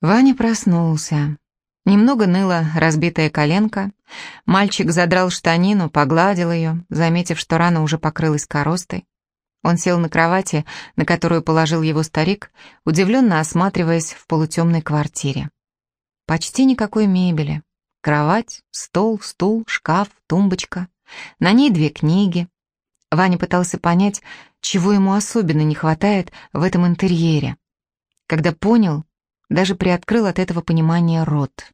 Ваня проснулся. Немного ныла разбитая коленка. Мальчик задрал штанину, погладил ее, заметив, что рана уже покрылась коростой. Он сел на кровати, на которую положил его старик, удивленно осматриваясь в полутемной квартире. Почти никакой мебели. Кровать, стол, стул, шкаф, тумбочка. На ней две книги. Ваня пытался понять, чего ему особенно не хватает в этом интерьере. Когда понял, даже приоткрыл от этого понимания рот.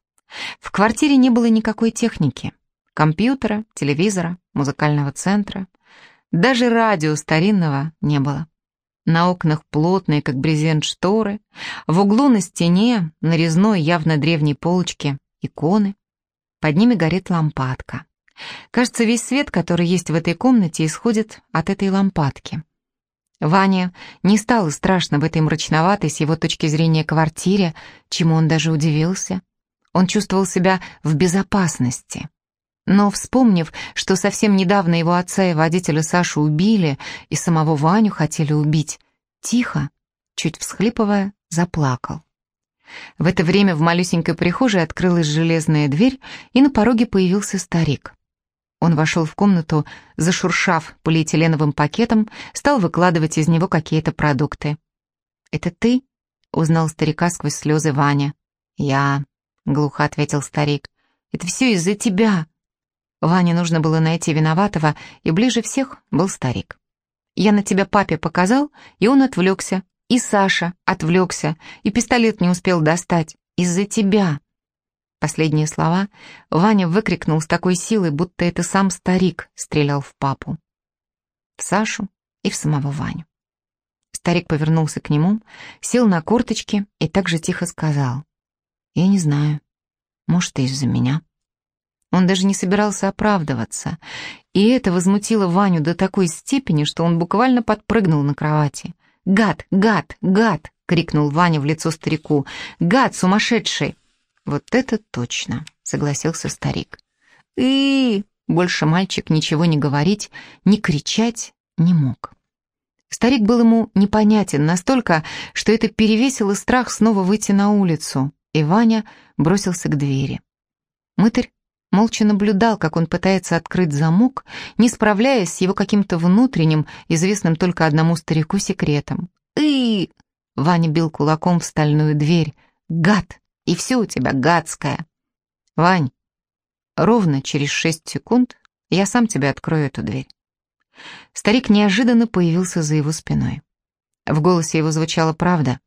В квартире не было никакой техники. Компьютера, телевизора, музыкального центра. Даже радио старинного не было. На окнах плотные, как брезент, шторы. В углу на стене, на резной, явно древней полочке, иконы. Под ними горит лампадка. Кажется, весь свет, который есть в этой комнате, исходит от этой лампадки. Ване не стало страшно в этой мрачноватой с его точки зрения квартире, чему он даже удивился. Он чувствовал себя в безопасности. Но, вспомнив, что совсем недавно его отца и водителя Сашу убили, и самого Ваню хотели убить, тихо, чуть всхлипывая, заплакал. В это время в малюсенькой прихожей открылась железная дверь, и на пороге появился старик. Он вошел в комнату, зашуршав полиэтиленовым пакетом, стал выкладывать из него какие-то продукты. «Это ты?» — узнал старика сквозь слезы Ваня. «Я», — глухо ответил старик. «Это все из-за тебя». Ване нужно было найти виноватого, и ближе всех был старик. «Я на тебя папе показал, и он отвлекся. И Саша отвлекся, и пистолет не успел достать. Из-за тебя». Последние слова Ваня выкрикнул с такой силой, будто это сам старик стрелял в папу. В Сашу и в самого Ваню. Старик повернулся к нему, сел на корточки и так же тихо сказал. «Я не знаю. Может, и из-за меня». Он даже не собирался оправдываться, и это возмутило Ваню до такой степени, что он буквально подпрыгнул на кровати. «Гад! Гад! Гад!» — крикнул Ваня в лицо старику. «Гад сумасшедший!» «Вот это точно», — согласился старик. и Больше мальчик ничего не говорить, не кричать не мог. Старик был ему непонятен настолько, что это перевесило страх снова выйти на улицу, и Ваня бросился к двери. Мытарь молча наблюдал, как он пытается открыть замок, не справляясь с его каким-то внутренним, известным только одному старику секретом. и Ваня бил кулаком в стальную дверь. «Гад!» И все у тебя гадское. Вань, ровно через шесть секунд я сам тебе открою эту дверь. Старик неожиданно появился за его спиной. В голосе его звучала правда.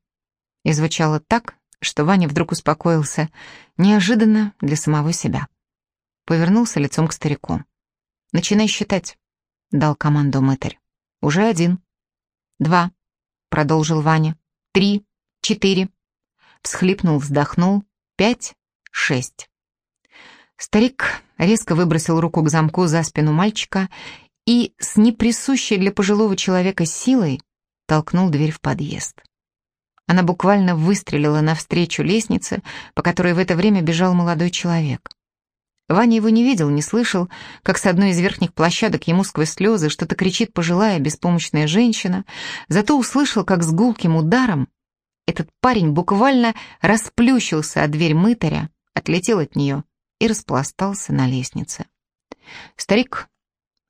И звучало так, что Ваня вдруг успокоился, неожиданно для самого себя. Повернулся лицом к старику. «Начинай считать», — дал команду мытарь. «Уже один». «Два», — продолжил Ваня. «Три, четыре, всхлипнул, вздохнул. Пять, шесть. Старик резко выбросил руку к замку за спину мальчика и с неприсущей для пожилого человека силой толкнул дверь в подъезд. Она буквально выстрелила навстречу лестнице, по которой в это время бежал молодой человек. Ваня его не видел, не слышал, как с одной из верхних площадок ему сквозь слезы что-то кричит пожилая беспомощная женщина, зато услышал, как с гулким ударом этот парень буквально расплющился от дверь мытаря, отлетел от нее и распластался на лестнице. Старик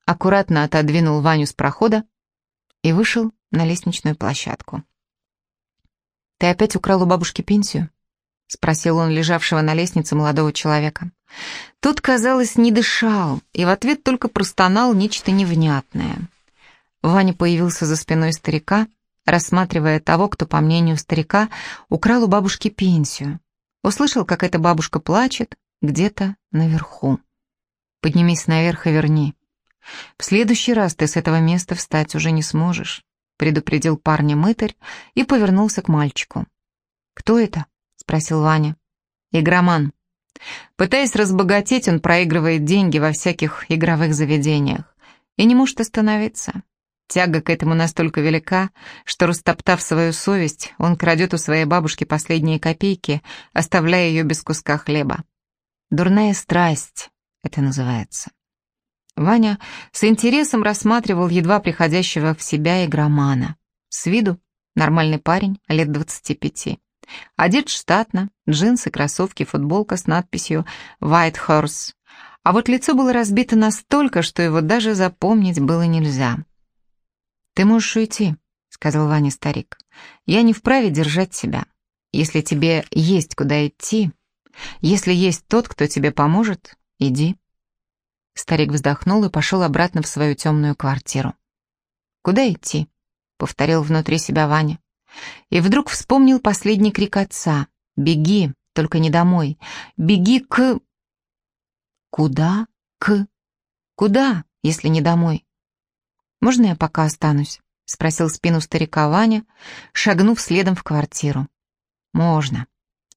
аккуратно отодвинул Ваню с прохода и вышел на лестничную площадку. «Ты опять украл у бабушки пенсию?» — спросил он лежавшего на лестнице молодого человека. Тот, казалось, не дышал, и в ответ только простонал нечто невнятное. Ваня появился за спиной старика рассматривая того, кто, по мнению старика, украл у бабушки пенсию. Услышал, как эта бабушка плачет где-то наверху. «Поднимись наверх и верни. В следующий раз ты с этого места встать уже не сможешь», предупредил парня мытарь и повернулся к мальчику. «Кто это?» — спросил Ваня. «Игроман. Пытаясь разбогатеть, он проигрывает деньги во всяких игровых заведениях и не может остановиться. Тяга к этому настолько велика, что, растоптав свою совесть, он крадет у своей бабушки последние копейки, оставляя ее без куска хлеба. Дурная страсть это называется. Ваня с интересом рассматривал едва приходящего в себя игромана. С виду нормальный парень, лет двадцати пяти. Одет штатно, джинсы, кроссовки, футболка с надписью «White Horse». А вот лицо было разбито настолько, что его даже запомнить было нельзя. «Ты можешь уйти», — сказал Ваня старик. «Я не вправе держать себя. Если тебе есть куда идти, если есть тот, кто тебе поможет, иди». Старик вздохнул и пошел обратно в свою темную квартиру. «Куда идти?» — повторил внутри себя Ваня. И вдруг вспомнил последний крик отца. «Беги, только не домой. Беги к...» «Куда? К...» «Куда, если не домой?» «Можно я пока останусь?» — спросил спину старика Ваня, шагнув следом в квартиру. «Можно».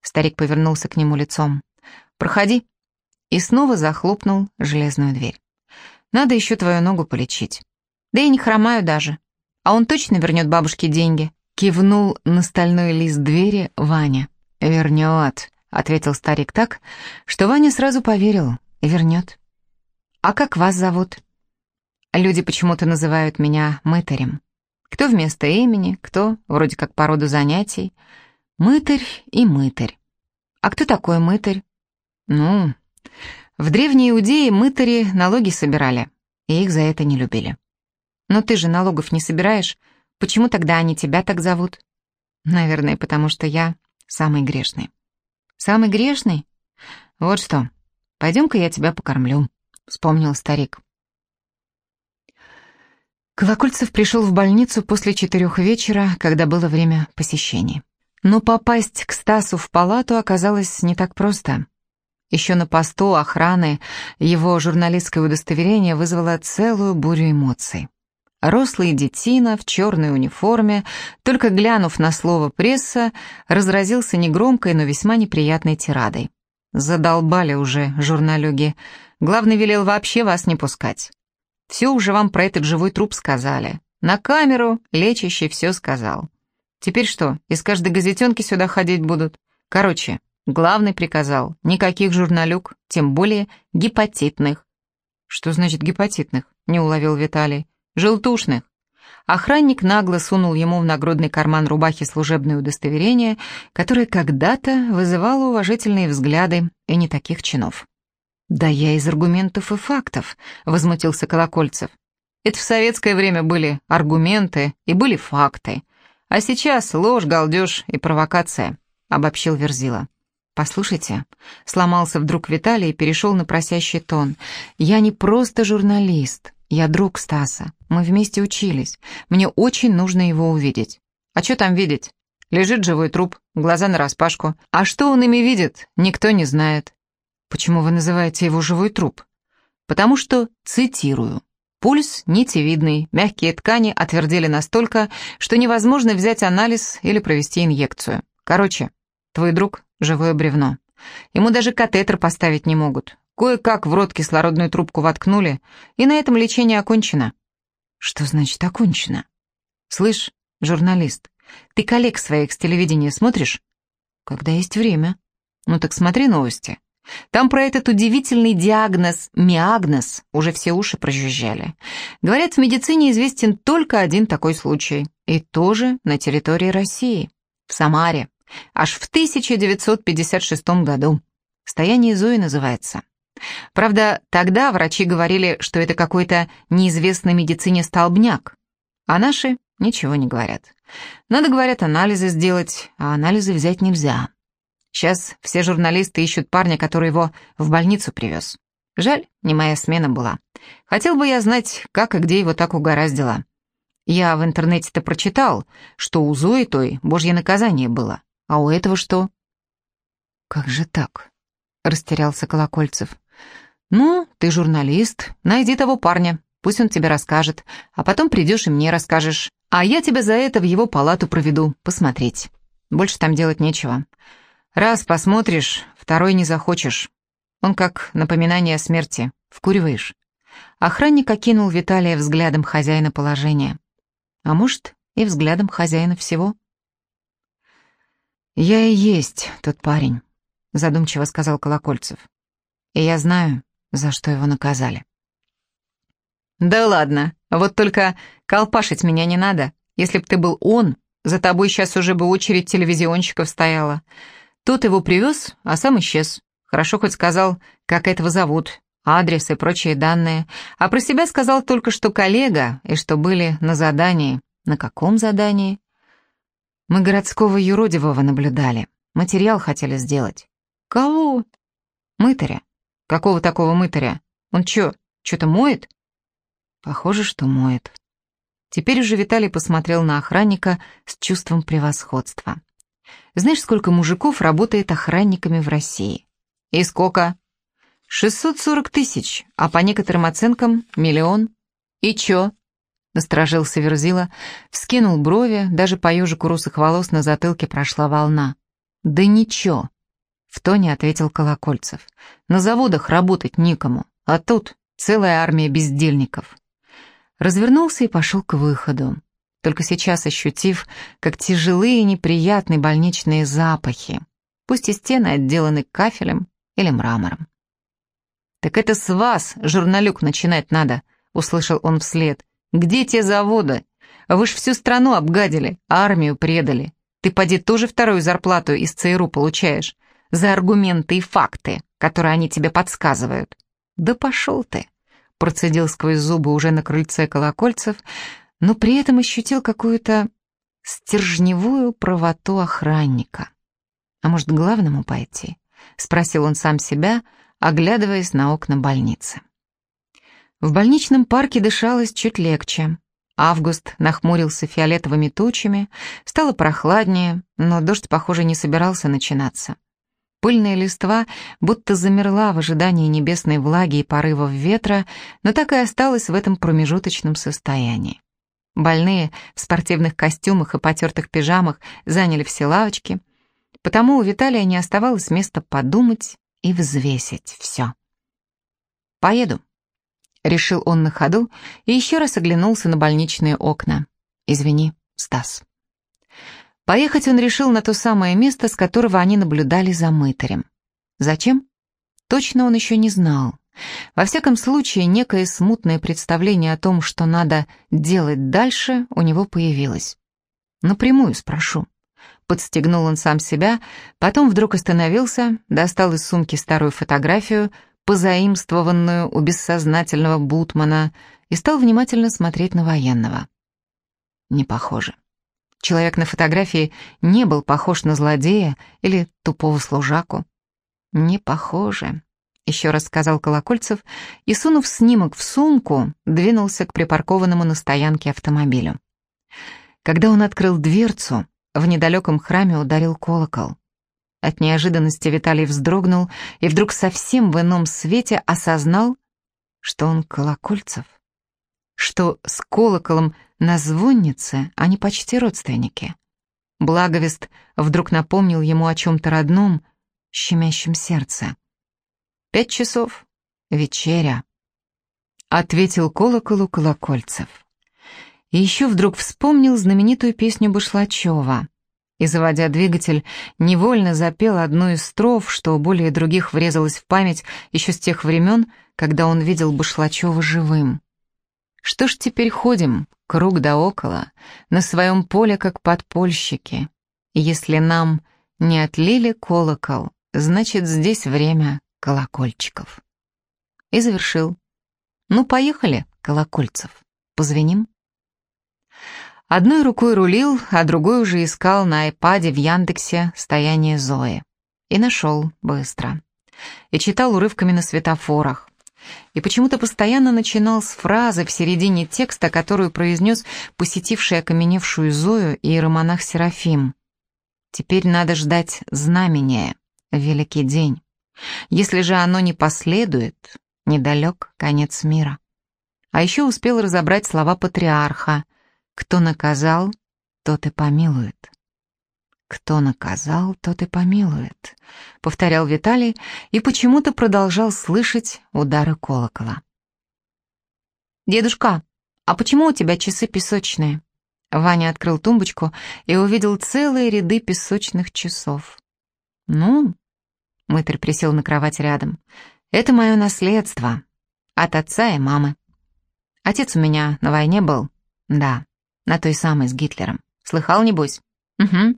Старик повернулся к нему лицом. «Проходи». И снова захлопнул железную дверь. «Надо еще твою ногу полечить. Да и не хромаю даже. А он точно вернет бабушке деньги?» Кивнул на стальной лист двери Ваня. «Вернет», — ответил старик так, что Ваня сразу поверил. «Вернет». «А как вас зовут?» Люди почему-то называют меня мытарем. Кто вместо имени, кто вроде как по роду занятий. Мытарь и мытарь. А кто такой мытарь? Ну, в Древней Иудее мытари налоги собирали, и их за это не любили. Но ты же налогов не собираешь, почему тогда они тебя так зовут? Наверное, потому что я самый грешный. Самый грешный? Вот что, пойдем-ка я тебя покормлю, вспомнил старик. Колокольцев пришел в больницу после четырех вечера, когда было время посещений. Но попасть к Стасу в палату оказалось не так просто. Еще на посту охраны его журналистское удостоверение вызвало целую бурю эмоций. Рослый детина в черной униформе, только глянув на слово «пресса», разразился негромкой, но весьма неприятной тирадой. «Задолбали уже, журналюги. Главный велел вообще вас не пускать. Все уже вам про этот живой труп сказали. На камеру лечащий все сказал. Теперь что, из каждой газетенки сюда ходить будут? Короче, главный приказал, никаких журналюк, тем более гепатитных. Что значит гепатитных? Не уловил Виталий. Желтушных. Охранник нагло сунул ему в нагрудный карман рубахи служебное удостоверение, которое когда-то вызывало уважительные взгляды и не таких чинов. «Да я из аргументов и фактов», — возмутился Колокольцев. «Это в советское время были аргументы и были факты. А сейчас ложь, галдеж и провокация», — обобщил Верзила. «Послушайте», — сломался вдруг Виталий и перешел на просящий тон. «Я не просто журналист, я друг Стаса. Мы вместе учились. Мне очень нужно его увидеть». «А что там видеть? Лежит живой труп, глаза нараспашку. А что он ими видит, никто не знает. Почему вы называете его живой труп? Потому что, цитирую, пульс нитевидный, мягкие ткани отвердели настолько, что невозможно взять анализ или провести инъекцию. Короче, твой друг — живое бревно. Ему даже катетер поставить не могут. Кое-как в рот кислородную трубку воткнули, и на этом лечение окончено. Что значит окончено? Слышь, журналист, ты коллег своих с телевидения смотришь? Когда есть время. Ну так смотри новости. Там про этот удивительный диагноз миагноз уже все уши прожужжали. Говорят, в медицине известен только один такой случай. И тоже на территории России. В Самаре. Аж в 1956 году. «Стояние Зои» называется. Правда, тогда врачи говорили, что это какой-то неизвестный медицине столбняк. А наши ничего не говорят. Надо, говорят, анализы сделать, а анализы взять нельзя. Сейчас все журналисты ищут парня, который его в больницу привез. Жаль, не моя смена была. Хотел бы я знать, как и где его так угораздило. Я в интернете-то прочитал, что у Зои той божье наказание было. А у этого что? Как же так? Растерялся Колокольцев. Ну, ты журналист, найди того парня, пусть он тебе расскажет, а потом придешь и мне расскажешь. А я тебя за это в его палату проведу, посмотреть. Больше там делать нечего. Раз посмотришь, второй не захочешь. Он как напоминание о смерти. Вкуриваешь. Охранник окинул Виталия взглядом хозяина положения. А может, и взглядом хозяина всего. «Я и есть тот парень», — задумчиво сказал Колокольцев. «И я знаю, за что его наказали». «Да ладно, вот только колпашить меня не надо. Если б ты был он, За тобой сейчас уже бы очередь телевизионщиков стояла. Тот его привез, а сам исчез. Хорошо хоть сказал, как этого зовут, адрес и прочие данные. А про себя сказал только, что коллега, и что были на задании. На каком задании? Мы городского юродивого наблюдали. Материал хотели сделать. Кого? Мытаря. Какого такого мытаря? Он чё, что-то моет? Похоже, что моет. Теперь уже Виталий посмотрел на охранника с чувством превосходства. Знаешь, сколько мужиков работает охранниками в России? И сколько? 640 тысяч, а по некоторым оценкам миллион. И чё? Насторожился Верзила, вскинул брови, даже по ежику русых волос на затылке прошла волна. «Да ничего», — в тоне ответил Колокольцев. «На заводах работать никому, а тут целая армия бездельников». Развернулся и пошел к выходу, только сейчас ощутив, как тяжелые и неприятные больничные запахи, пусть и стены отделаны кафелем или мрамором. «Так это с вас, журналюк, начинать надо», — услышал он вслед. «Где те заводы? Вы ж всю страну обгадили, армию предали. Ты поди тоже вторую зарплату из ЦРУ получаешь за аргументы и факты, которые они тебе подсказывают». «Да пошел ты!» процедил сквозь зубы уже на крыльце колокольцев, но при этом ощутил какую-то стержневую правоту охранника. «А может, к главному пойти?» — спросил он сам себя, оглядываясь на окна больницы. В больничном парке дышалось чуть легче. Август нахмурился фиолетовыми тучами, стало прохладнее, но дождь, похоже, не собирался начинаться. Пыльная листва будто замерла в ожидании небесной влаги и порывов ветра, но так и осталась в этом промежуточном состоянии. Больные в спортивных костюмах и потертых пижамах заняли все лавочки, потому у Виталия не оставалось места подумать и взвесить все. «Поеду», — решил он на ходу и еще раз оглянулся на больничные окна. «Извини, Стас». Поехать он решил на то самое место, с которого они наблюдали за мытарем. Зачем? Точно он еще не знал. Во всяком случае, некое смутное представление о том, что надо делать дальше, у него появилось. Напрямую спрошу. Подстегнул он сам себя, потом вдруг остановился, достал из сумки старую фотографию, позаимствованную у бессознательного Бутмана, и стал внимательно смотреть на военного. Не похоже. Человек на фотографии не был похож на злодея или тупого служаку. «Не похоже», — еще раз сказал Колокольцев и, сунув снимок в сумку, двинулся к припаркованному на стоянке автомобилю. Когда он открыл дверцу, в недалеком храме ударил колокол. От неожиданности Виталий вздрогнул и вдруг совсем в ином свете осознал, что он Колокольцев, что с колоколом на звоннице они почти родственники. Благовест вдруг напомнил ему о чем-то родном, щемящем сердце. «Пять часов. Вечеря», — ответил колоколу колокольцев. И еще вдруг вспомнил знаменитую песню Башлачева и, заводя двигатель, невольно запел одну из строф, что более других врезалось в память еще с тех времен, когда он видел Башлачева живым. Что ж теперь ходим, круг да около, на своем поле, как подпольщики? Если нам не отлили колокол, значит, здесь время колокольчиков. И завершил. Ну, поехали, колокольцев, позвоним. Одной рукой рулил, а другой уже искал на айпаде в Яндексе стояние Зои. И нашел быстро. И читал урывками на светофорах и почему-то постоянно начинал с фразы в середине текста, которую произнес посетивший окаменевшую Зою иеромонах Серафим. «Теперь надо ждать знамения, великий день. Если же оно не последует, недалек конец мира». А еще успел разобрать слова патриарха «Кто наказал, тот и помилует». «Кто наказал, тот и помилует», — повторял Виталий и почему-то продолжал слышать удары колокола. «Дедушка, а почему у тебя часы песочные?» Ваня открыл тумбочку и увидел целые ряды песочных часов. «Ну?» — мытарь присел на кровать рядом. «Это мое наследство. От отца и мамы. Отец у меня на войне был. Да, на той самой с Гитлером. Слыхал, небось? Угу.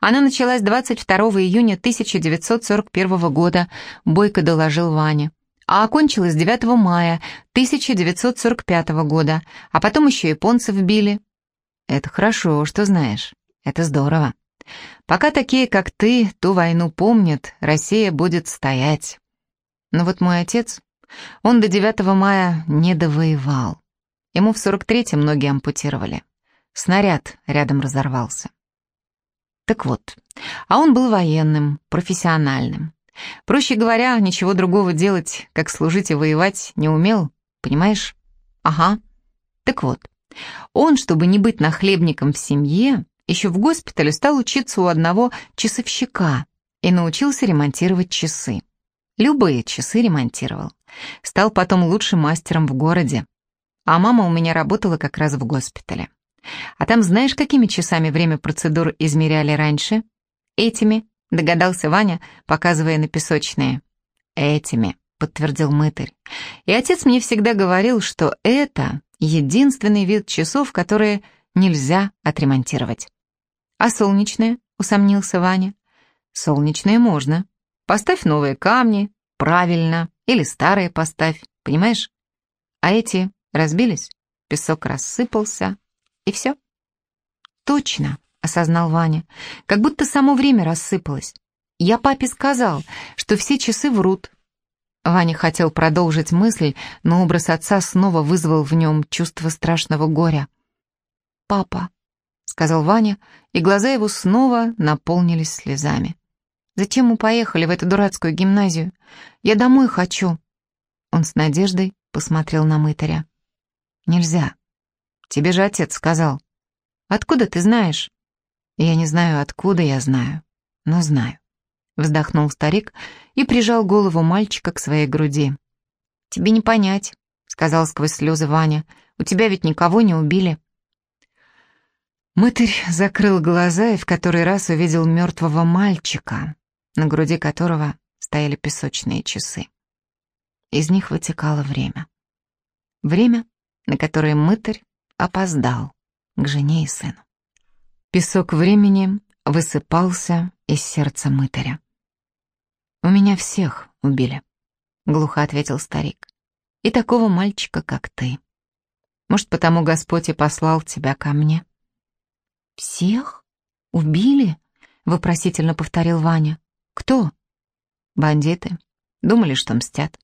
Она началась 22 июня 1941 года, Бойко доложил Ваня. А окончилась 9 мая 1945 года, а потом еще японцев били. Это хорошо, что знаешь. Это здорово. Пока такие, как ты, ту войну помнят, Россия будет стоять. Но вот мой отец, он до 9 мая не довоевал. Ему в 43-м ноги ампутировали. Снаряд рядом разорвался. Так вот, а он был военным, профессиональным. Проще говоря, ничего другого делать, как служить и воевать, не умел, понимаешь? Ага. Так вот, он, чтобы не быть нахлебником в семье, еще в госпитале стал учиться у одного часовщика и научился ремонтировать часы. Любые часы ремонтировал. Стал потом лучшим мастером в городе. А мама у меня работала как раз в госпитале. А там знаешь, какими часами время процедур измеряли раньше? Этими, догадался Ваня, показывая на песочные. Этими, подтвердил мытарь. И отец мне всегда говорил, что это единственный вид часов, которые нельзя отремонтировать. А солнечные? Усомнился Ваня. Солнечные можно. Поставь новые камни, правильно, или старые поставь, понимаешь? А эти разбились, песок рассыпался, и все. Точно, осознал Ваня, как будто само время рассыпалось. Я папе сказал, что все часы врут. Ваня хотел продолжить мысль, но образ отца снова вызвал в нем чувство страшного горя. «Папа», — сказал Ваня, и глаза его снова наполнились слезами. «Зачем мы поехали в эту дурацкую гимназию? Я домой хочу». Он с надеждой посмотрел на мытаря. «Нельзя», Тебе же отец сказал. Откуда ты знаешь? Я не знаю, откуда я знаю, но знаю. Вздохнул старик и прижал голову мальчика к своей груди. Тебе не понять, сказал сквозь слезы Ваня. У тебя ведь никого не убили. Мытарь закрыл глаза и в который раз увидел мертвого мальчика, на груди которого стояли песочные часы. Из них вытекало время. Время, на которое мытарь опоздал к жене и сыну. Песок времени высыпался из сердца мытаря. «У меня всех убили», — глухо ответил старик. «И такого мальчика, как ты. Может, потому Господь и послал тебя ко мне?» «Всех? Убили?» — вопросительно повторил Ваня. «Кто?» «Бандиты. Думали, что мстят».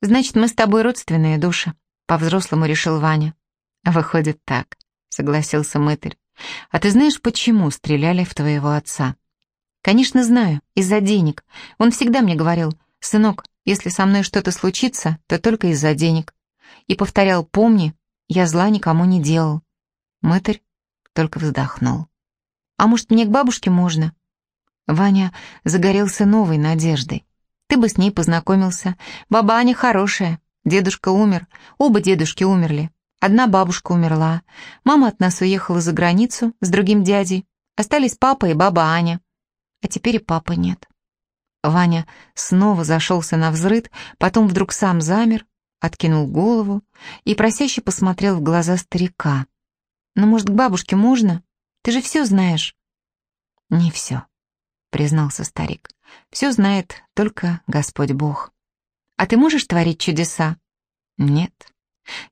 «Значит, мы с тобой родственные души», — по-взрослому решил Ваня. «Выходит так», — согласился мытарь. «А ты знаешь, почему стреляли в твоего отца?» «Конечно знаю, из-за денег. Он всегда мне говорил, сынок, если со мной что-то случится, то только из-за денег». И повторял, помни, я зла никому не делал. Мытарь только вздохнул. «А может, мне к бабушке можно?» Ваня загорелся новой надеждой. «Ты бы с ней познакомился. Баба Аня хорошая. Дедушка умер. Оба дедушки умерли. Одна бабушка умерла, мама от нас уехала за границу с другим дядей, остались папа и баба Аня. А теперь и папы нет. Ваня снова зашелся на взрыд, потом вдруг сам замер, откинул голову и просяще посмотрел в глаза старика. «Ну, может, к бабушке можно? Ты же все знаешь». «Не все», — признался старик. «Все знает только Господь Бог. А ты можешь творить чудеса?» «Нет».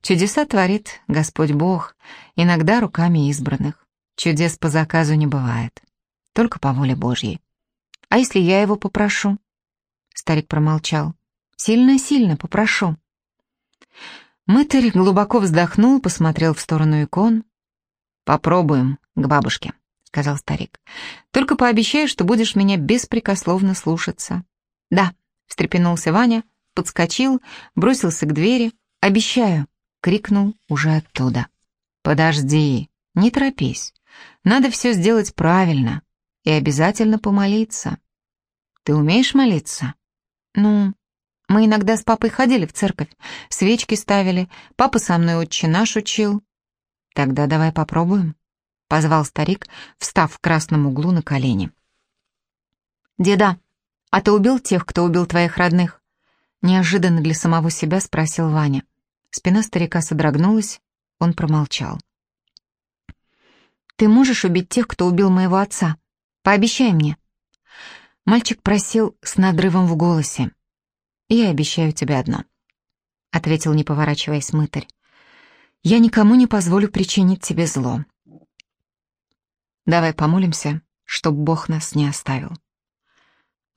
Чудеса творит Господь Бог, иногда руками избранных. Чудес по заказу не бывает, только по воле Божьей. А если я его попрошу? Старик промолчал. Сильно-сильно попрошу. Мытарь глубоко вздохнул, посмотрел в сторону икон. «Попробуем к бабушке», — сказал старик. «Только пообещай, что будешь меня беспрекословно слушаться». «Да», — встрепенулся Ваня, подскочил, бросился к двери, «Обещаю!» — крикнул уже оттуда. «Подожди, не торопись. Надо все сделать правильно и обязательно помолиться. Ты умеешь молиться?» «Ну, мы иногда с папой ходили в церковь, свечки ставили, папа со мной отче наш учил». «Тогда давай попробуем», — позвал старик, встав в красном углу на колени. «Деда, а ты убил тех, кто убил твоих родных?» Неожиданно для самого себя спросил Ваня. Спина старика содрогнулась, он промолчал. Ты можешь убить тех, кто убил моего отца? Пообещай мне». Мальчик просил с надрывом в голосе. «Я обещаю тебе одно», — ответил, не поворачиваясь мытарь. «Я никому не позволю причинить тебе зло. Давай помолимся, чтоб Бог нас не оставил».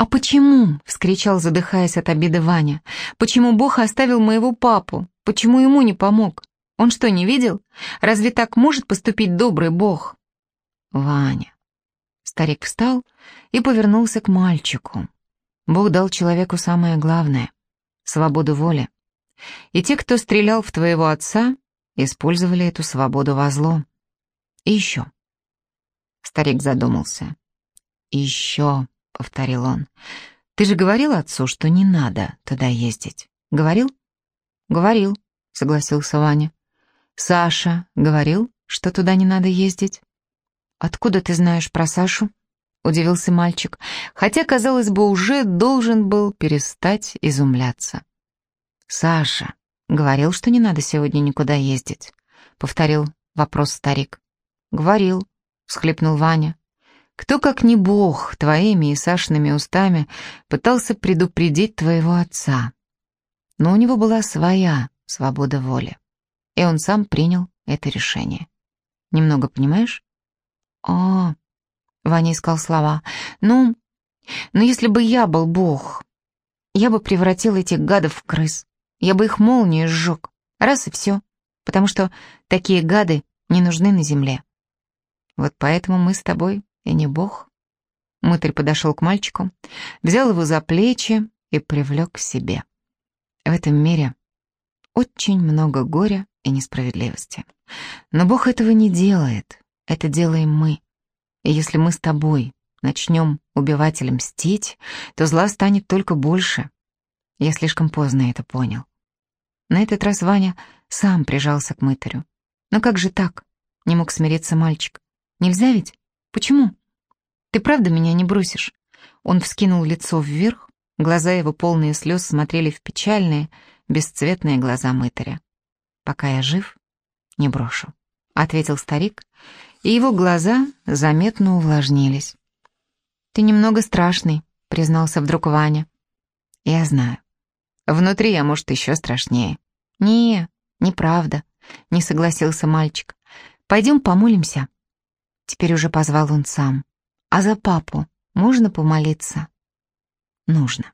«А почему?» — вскричал, задыхаясь от обиды Ваня. «Почему Бог оставил моего папу? Почему ему не помог? Он что, не видел? Разве так может поступить добрый Бог?» «Ваня». Старик встал и повернулся к мальчику. Бог дал человеку самое главное — свободу воли. И те, кто стрелял в твоего отца, использовали эту свободу во зло. И еще. Старик задумался. Еще. — повторил он. «Ты же говорил отцу, что не надо туда ездить. Говорил?» «Говорил», — согласился Ваня. «Саша говорил, что туда не надо ездить?» «Откуда ты знаешь про Сашу?» — удивился мальчик, хотя, казалось бы, уже должен был перестать изумляться. «Саша говорил, что не надо сегодня никуда ездить», — повторил вопрос старик. «Говорил», — всхлипнул Ваня. Кто, как не Бог, твоими и Сашиными устами пытался предупредить твоего отца. Но у него была своя свобода воли, и он сам принял это решение. Немного понимаешь? О, Ваня искал слова. Ну, ну если бы я был Бог, я бы превратил этих гадов в крыс. Я бы их молнией сжег. Раз и все. Потому что такие гады не нужны на земле. Вот поэтому мы с тобой и не бог. Мытарь подошел к мальчику, взял его за плечи и привлек к себе. В этом мире очень много горя и несправедливости. Но Бог этого не делает, это делаем мы. И если мы с тобой начнем убивать или мстить, то зла станет только больше. Я слишком поздно это понял. На этот раз Ваня сам прижался к мытарю. Но как же так? Не мог смириться мальчик. Нельзя ведь? Почему? Ты правда меня не бросишь? Он вскинул лицо вверх, глаза его полные слез смотрели в печальные, бесцветные глаза мытаря. Пока я жив, не брошу, ответил старик, и его глаза заметно увлажнились. Ты немного страшный, признался вдруг Ваня. Я знаю. Внутри я, может, еще страшнее. Не, неправда, не согласился мальчик. Пойдем помолимся. Теперь уже позвал он сам. А за папу можно помолиться? Нужно.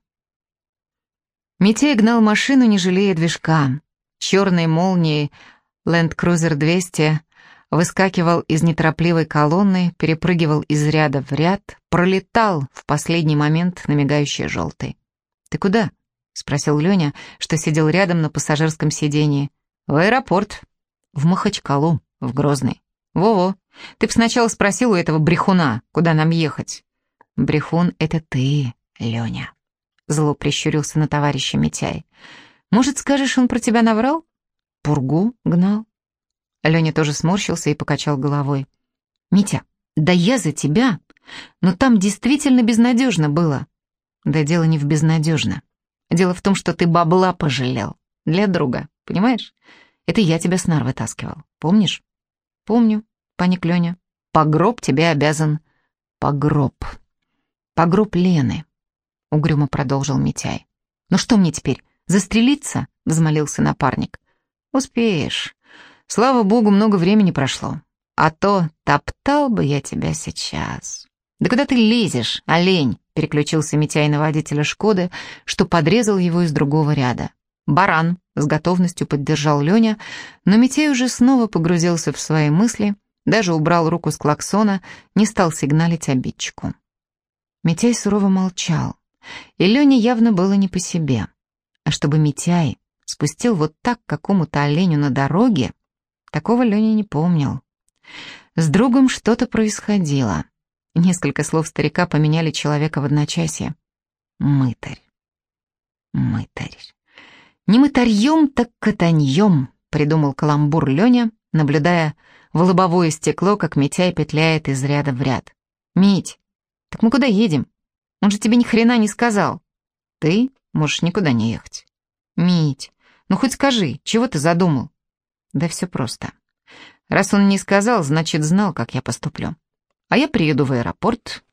Митей гнал машину, не жалея движка. Черной молнией Land Cruiser 200 выскакивал из неторопливой колонны, перепрыгивал из ряда в ряд, пролетал в последний момент на мигающий желтый. «Ты куда?» — спросил Леня, что сидел рядом на пассажирском сидении. «В аэропорт. В Махачкалу, в Грозный. Во-во, ты б сначала спросил у этого брехуна, куда нам ехать. Брехун — это ты, Леня. Зло прищурился на товарища Митяй. Может, скажешь, он про тебя наврал? Пургу гнал. Леня тоже сморщился и покачал головой. «Митя, да я за тебя! Но там действительно безнадежно было». «Да дело не в безнадежно. Дело в том, что ты бабла пожалел. Для друга, понимаешь? Это я тебя с нар вытаскивал. Помнишь?» «Помню», — паник Леня. «Погроб тебе обязан». «Погроб. Погроб Лены», — угрюмо продолжил Митяй. «Ну что мне теперь, застрелиться?» — взмолился напарник. «Успеешь. Слава богу, много времени прошло. А то топтал бы я тебя сейчас». «Да куда ты лезешь, олень?» — переключился Митяй на водителя «Шкоды», что подрезал его из другого ряда. «Баран», — с готовностью поддержал Леня, но Митей уже снова погрузился в свои мысли, даже убрал руку с клаксона, не стал сигналить обидчику. Митяй сурово молчал, и Лене явно было не по себе. А чтобы Митяй спустил вот так какому-то оленю на дороге, такого Леня не помнил. С другом что-то происходило. Несколько слов старика поменяли человека в одночасье. Мытарь. Мытарь. «Не мытарьем, так катаньем», — придумал каламбур Леня, наблюдая в лобовое стекло, как Митяй петляет из ряда в ряд. «Мить, так мы куда едем? Он же тебе ни хрена не сказал». «Ты можешь никуда не ехать». «Мить, ну хоть скажи, чего ты задумал?» «Да все просто. Раз он не сказал, значит, знал, как я поступлю. А я приеду в аэропорт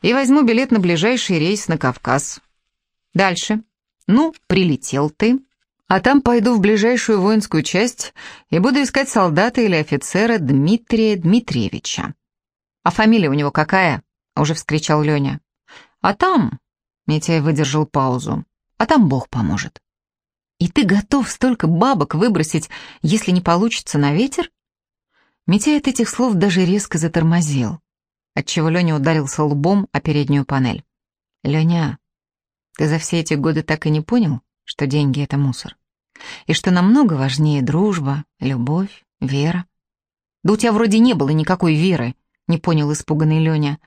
и возьму билет на ближайший рейс на Кавказ. Дальше. Ну, прилетел ты. А там пойду в ближайшую воинскую часть и буду искать солдата или офицера Дмитрия Дмитриевича. А фамилия у него какая? Уже вскричал Леня. А там... Митяй выдержал паузу. А там Бог поможет. И ты готов столько бабок выбросить, если не получится на ветер? Митяй от этих слов даже резко затормозил, отчего Леня ударился лбом о переднюю панель. «Леня, ты за все эти годы так и не понял, что деньги — это мусор? И что намного важнее дружба, любовь, вера? Да у тебя вроде не было никакой веры, не понял испуганный Леня.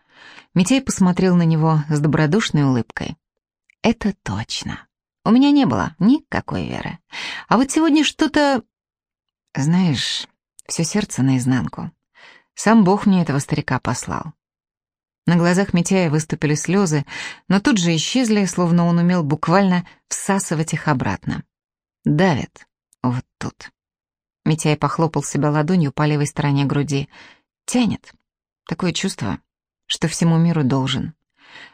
Митяй посмотрел на него с добродушной улыбкой. Это точно. У меня не было никакой веры. А вот сегодня что-то... Знаешь, все сердце наизнанку. Сам Бог мне этого старика послал. На глазах Митяя выступили слезы, но тут же исчезли, словно он умел буквально всасывать их обратно. Давит. Вот тут. Митяй похлопал себя ладонью по левой стороне груди. Тянет. Такое чувство, что всему миру должен.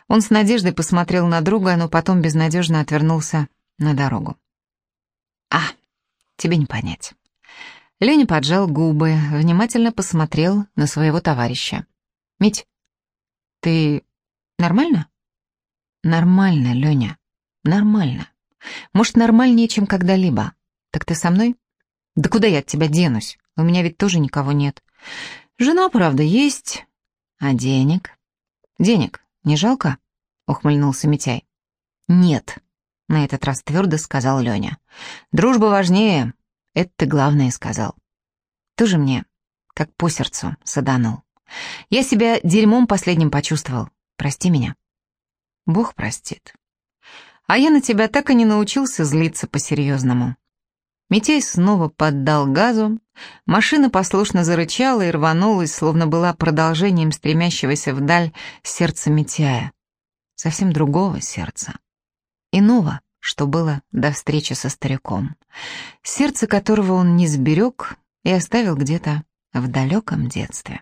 Он с надеждой посмотрел на друга, но потом безнадежно отвернулся на дорогу. «А, тебе не понять». Леня поджал губы, внимательно посмотрел на своего товарища. «Мить, ты нормально?» «Нормально, Леня, нормально. Может, нормальнее, чем когда-либо. Так ты со мной?» «Да куда я от тебя денусь? У меня ведь тоже никого нет. Жена, правда, есть. А денег?» «Денег не жалко?» — ухмыльнулся Митяй. «Нет», — на этот раз твердо сказал Леня. «Дружба важнее, это ты главное сказал. Тоже мне, как по сердцу, саданул. Я себя дерьмом последним почувствовал. Прости меня. Бог простит. А я на тебя так и не научился злиться по-серьезному. Митей снова поддал газу, машина послушно зарычала и рванулась, словно была продолжением стремящегося вдаль сердца Митяя. Совсем другого сердца. Иного, что было до встречи со стариком. Сердце которого он не сберег и оставил где-то в далеком детстве.